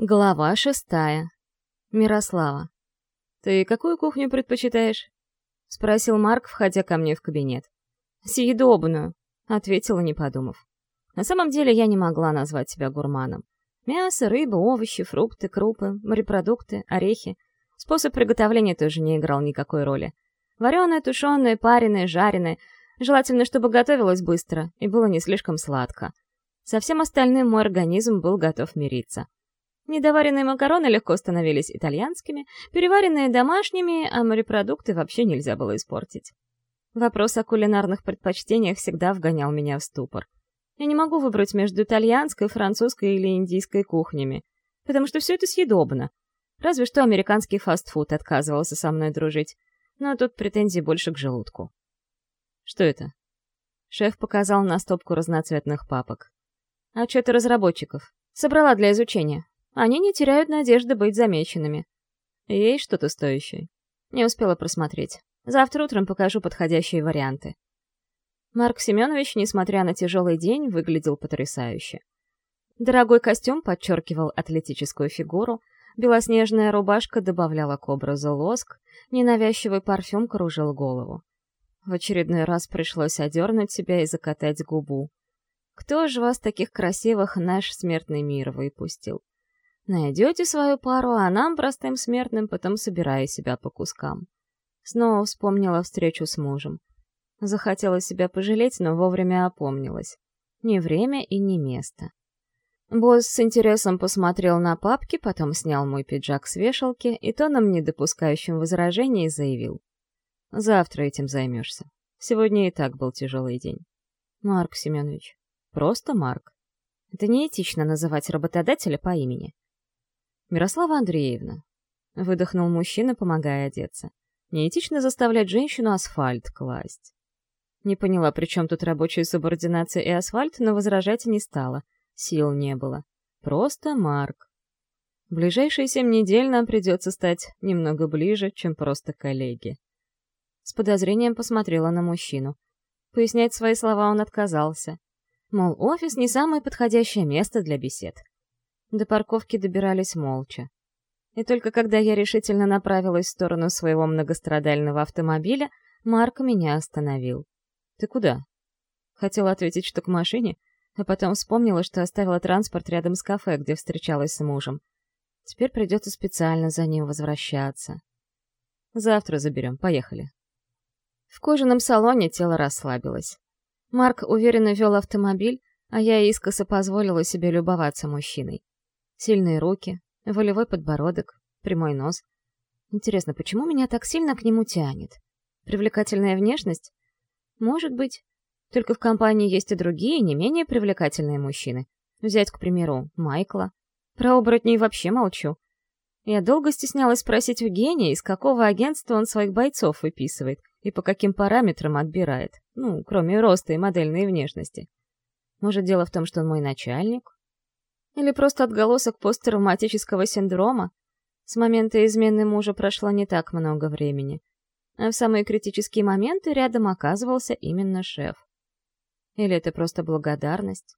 Глава шестая. Мирослава. «Ты какую кухню предпочитаешь?» — спросил Марк, входя ко мне в кабинет. «Съедобную», — ответила, не подумав. На самом деле я не могла назвать себя гурманом. Мясо, рыба, овощи, фрукты, крупы, морепродукты, орехи. Способ приготовления тоже не играл никакой роли. Вареное, тушеное, пареное, жареное. Желательно, чтобы готовилось быстро и было не слишком сладко. Со всем остальным мой организм был готов мириться. Недоваренные макароны легко становились итальянскими, переваренные домашними, а морепродукты вообще нельзя было испортить. Вопрос о кулинарных предпочтениях всегда вгонял меня в ступор. Я не могу выбрать между итальянской, французской или индийской кухнями, потому что все это съедобно. Разве что американский фастфуд отказывался со мной дружить. Но тут претензии больше к желудку. Что это? Шеф показал на стопку разноцветных папок. «А Отчеты разработчиков. Собрала для изучения. Они не теряют надежды быть замеченными. Есть что-то стоящее? Не успела просмотреть. Завтра утром покажу подходящие варианты. Марк Семенович, несмотря на тяжелый день, выглядел потрясающе. Дорогой костюм подчеркивал атлетическую фигуру, белоснежная рубашка добавляла к образу лоск, ненавязчивый парфюм кружил голову. В очередной раз пришлось одернуть себя и закатать губу. Кто же вас таких красивых наш смертный мир выпустил? Найдете свою пару, а нам, простым смертным, потом собирая себя по кускам. Снова вспомнила встречу с мужем. Захотела себя пожалеть, но вовремя опомнилась. Не время и не место. Босс с интересом посмотрел на папки, потом снял мой пиджак с вешалки и тоном, не допускающим возражений, заявил. «Завтра этим займешься. Сегодня и так был тяжелый день». «Марк Семенович». «Просто Марк». Это неэтично называть работодателя по имени. «Мирослава Андреевна», — выдохнул мужчина, помогая одеться, — «неэтично заставлять женщину асфальт класть». Не поняла, при чем тут рабочая субординация и асфальт, но возражать не стала. Сил не было. Просто Марк. В ближайшие семь недель нам придется стать немного ближе, чем просто коллеги. С подозрением посмотрела на мужчину. Пояснять свои слова он отказался. Мол, офис не самое подходящее место для бесед. До парковки добирались молча. И только когда я решительно направилась в сторону своего многострадального автомобиля, Марк меня остановил. «Ты куда?» Хотела ответить, что к машине, а потом вспомнила, что оставила транспорт рядом с кафе, где встречалась с мужем. Теперь придется специально за ним возвращаться. «Завтра заберем, поехали». В кожаном салоне тело расслабилось. Марк уверенно вел автомобиль, а я искоса позволила себе любоваться мужчиной. Сильные руки, волевой подбородок, прямой нос. Интересно, почему меня так сильно к нему тянет? Привлекательная внешность? Может быть. Только в компании есть и другие, не менее привлекательные мужчины. Взять, к примеру, Майкла. Про оборотней вообще молчу. Я долго стеснялась спросить у гения, из какого агентства он своих бойцов выписывает и по каким параметрам отбирает, ну, кроме роста и модельной внешности. Может, дело в том, что он мой начальник, или просто отголосок посттравматического синдрома, с момента измены мужа прошло не так много времени. А в самые критические моменты рядом оказывался именно шеф. Или это просто благодарность?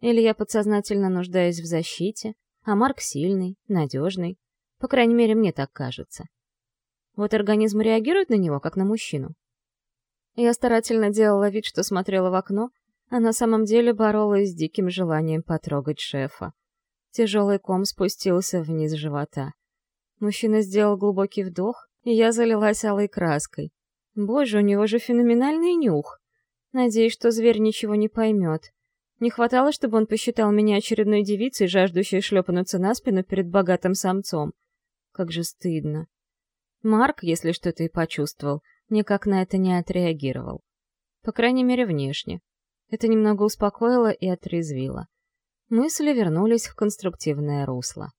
Или я подсознательно нуждаюсь в защите, а Марк сильный, надежный. По крайней мере, мне так кажется. Вот организм реагирует на него, как на мужчину. Я старательно делала вид, что смотрела в окно, а на самом деле боролась с диким желанием потрогать шефа. Тяжелый ком спустился вниз живота. Мужчина сделал глубокий вдох, и я залилась алой краской. Боже, у него же феноменальный нюх. Надеюсь, что зверь ничего не поймет. Не хватало, чтобы он посчитал меня очередной девицей, жаждущей шлепануться на спину перед богатым самцом. Как же стыдно. Марк, если что-то и почувствовал, никак на это не отреагировал. По крайней мере, внешне. Это немного успокоило и отрезвило. Мысли вернулись в конструктивное русло.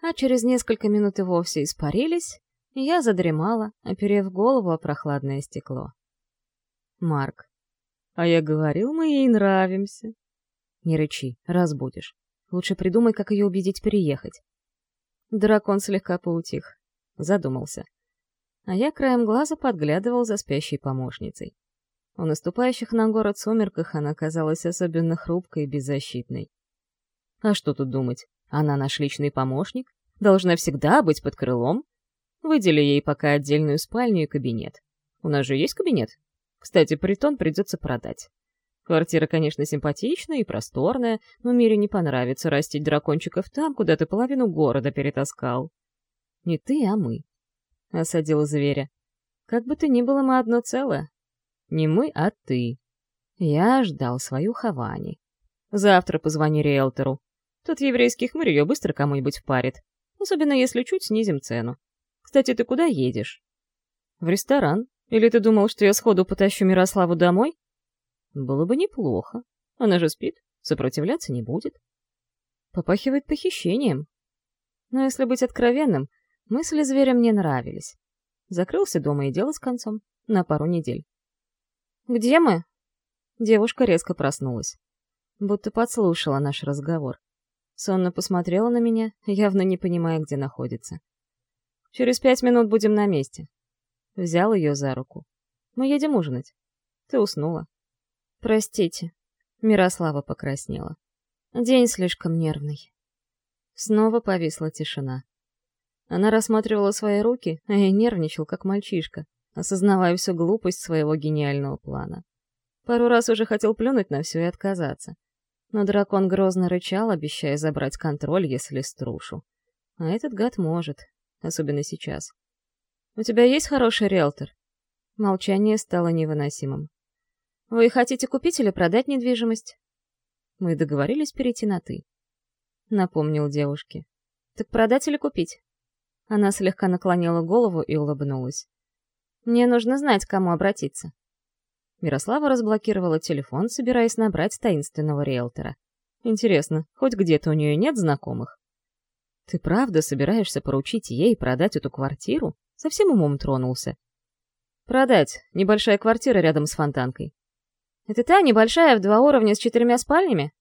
А через несколько минут и вовсе испарились, и я задремала, оперев голову о прохладное стекло. Марк. «А я говорил, мы ей нравимся». «Не рычи, разбудишь. Лучше придумай, как ее убедить переехать». Дракон слегка поутих. Задумался. А я краем глаза подглядывал за спящей помощницей. У наступающих на город сумерках она казалась особенно хрупкой и беззащитной. А что тут думать? Она наш личный помощник, должна всегда быть под крылом. Выдели ей пока отдельную спальню и кабинет. У нас же есть кабинет. Кстати, притон придется продать. Квартира, конечно, симпатичная и просторная, но Мире не понравится растить дракончиков там, куда ты половину города перетаскал. Не ты, а мы. Осадила зверя. Как бы то ни было, мы одно целое. Не мы, а ты. Я ждал свою Хавани. Завтра позвони риэлтору. Тот еврейский хмырь ее быстро кому-нибудь впарит. Особенно если чуть снизим цену. Кстати, ты куда едешь? В ресторан. Или ты думал, что я сходу потащу Мирославу домой? Было бы неплохо. Она же спит, сопротивляться не будет. Попахивает похищением. Но если быть откровенным, мысли зверя мне нравились. Закрылся дома и дело с концом на пару недель. «Где мы?» Девушка резко проснулась. Будто подслушала наш разговор. Сонно посмотрела на меня, явно не понимая, где находится. «Через пять минут будем на месте». Взял ее за руку. «Мы едем ужинать. Ты уснула». «Простите». Мирослава покраснела. «День слишком нервный». Снова повисла тишина. Она рассматривала свои руки, а я нервничал, как мальчишка осознавая всю глупость своего гениального плана. Пару раз уже хотел плюнуть на все и отказаться. Но дракон грозно рычал, обещая забрать контроль, если струшу. А этот гад может, особенно сейчас. «У тебя есть хороший риэлтор?» Молчание стало невыносимым. «Вы хотите купить или продать недвижимость?» «Мы договорились перейти на «ты», — напомнил девушке. «Так продать или купить?» Она слегка наклонила голову и улыбнулась. Мне нужно знать, к кому обратиться. Мирослава разблокировала телефон, собираясь набрать таинственного риэлтора. Интересно, хоть где-то у нее нет знакомых? Ты правда собираешься поручить ей продать эту квартиру? Совсем умом тронулся. Продать. Небольшая квартира рядом с фонтанкой. Это та небольшая в два уровня с четырьмя спальнями?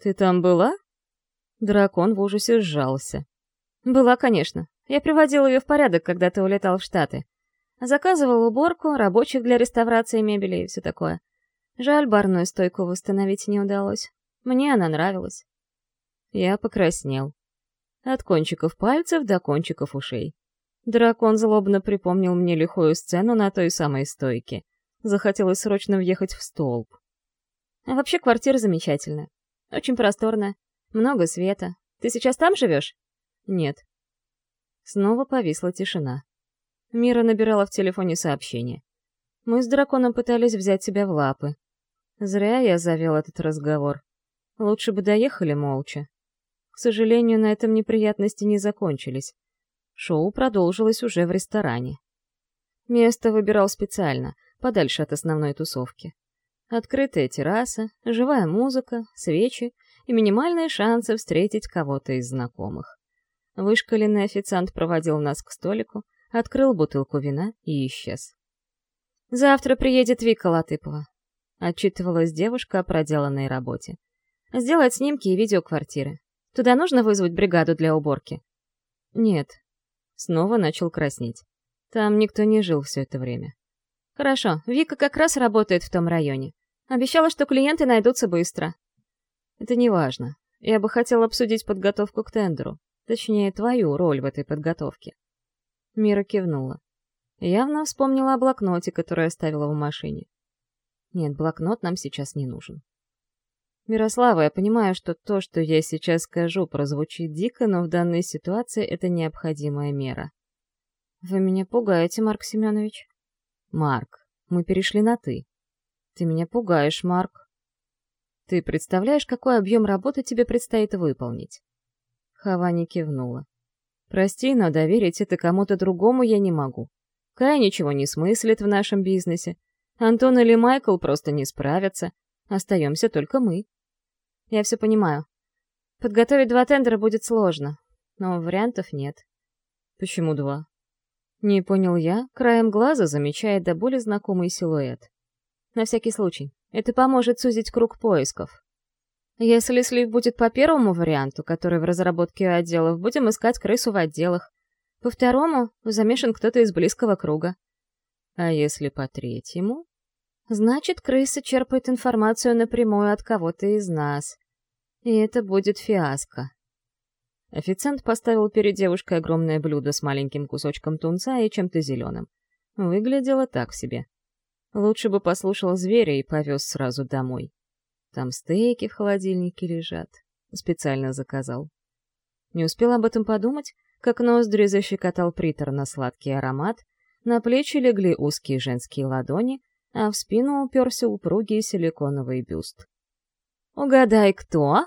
Ты там была? Дракон в ужасе сжался. Была, конечно. Я приводила ее в порядок, когда ты улетал в Штаты. Заказывал уборку, рабочих для реставрации мебели и все такое. Жаль, барную стойку восстановить не удалось. Мне она нравилась. Я покраснел. От кончиков пальцев до кончиков ушей. Дракон злобно припомнил мне лихую сцену на той самой стойке. Захотелось срочно въехать в столб. А вообще квартира замечательная. Очень просторная. Много света. Ты сейчас там живешь? Нет. Снова повисла тишина. Мира набирала в телефоне сообщение. Мы с драконом пытались взять тебя в лапы. Зря я завел этот разговор. Лучше бы доехали молча. К сожалению, на этом неприятности не закончились. Шоу продолжилось уже в ресторане. Место выбирал специально, подальше от основной тусовки. Открытая терраса, живая музыка, свечи и минимальные шансы встретить кого-то из знакомых. Вышкаленный официант проводил нас к столику, открыл бутылку вина и исчез. «Завтра приедет Вика Латыпова», — отчитывалась девушка о проделанной работе. «Сделать снимки и видео квартиры. Туда нужно вызвать бригаду для уборки?» «Нет». Снова начал краснеть. «Там никто не жил все это время». «Хорошо, Вика как раз работает в том районе. Обещала, что клиенты найдутся быстро». «Это не важно. Я бы хотел обсудить подготовку к тендеру. Точнее, твою роль в этой подготовке». Мира кивнула. Явно вспомнила о блокноте, который оставила в машине. Нет, блокнот нам сейчас не нужен. Мирослава, я понимаю, что то, что я сейчас скажу, прозвучит дико, но в данной ситуации это необходимая мера. Вы меня пугаете, Марк Семенович. Марк, мы перешли на «ты». Ты меня пугаешь, Марк. Ты представляешь, какой объем работы тебе предстоит выполнить? Хава не кивнула. Прости, но доверить это кому-то другому я не могу. Кая ничего не смыслит в нашем бизнесе. Антон или Майкл просто не справятся. Остаемся только мы. Я все понимаю. Подготовить два тендера будет сложно, но вариантов нет. Почему два? Не понял я, краем глаза замечая до боли знакомый силуэт. На всякий случай. Это поможет сузить круг поисков. Если слив будет по первому варианту, который в разработке отделов, будем искать крысу в отделах. По второму замешан кто-то из близкого круга. А если по третьему? Значит, крыса черпает информацию напрямую от кого-то из нас. И это будет фиаско. Официант поставил перед девушкой огромное блюдо с маленьким кусочком тунца и чем-то зеленым. Выглядело так себе. Лучше бы послушал зверя и повез сразу домой. Там стейки в холодильнике лежат. Специально заказал. Не успел об этом подумать, как ноздри защекотал приторно-сладкий аромат, на плечи легли узкие женские ладони, а в спину уперся упругий силиконовый бюст. «Угадай, кто?»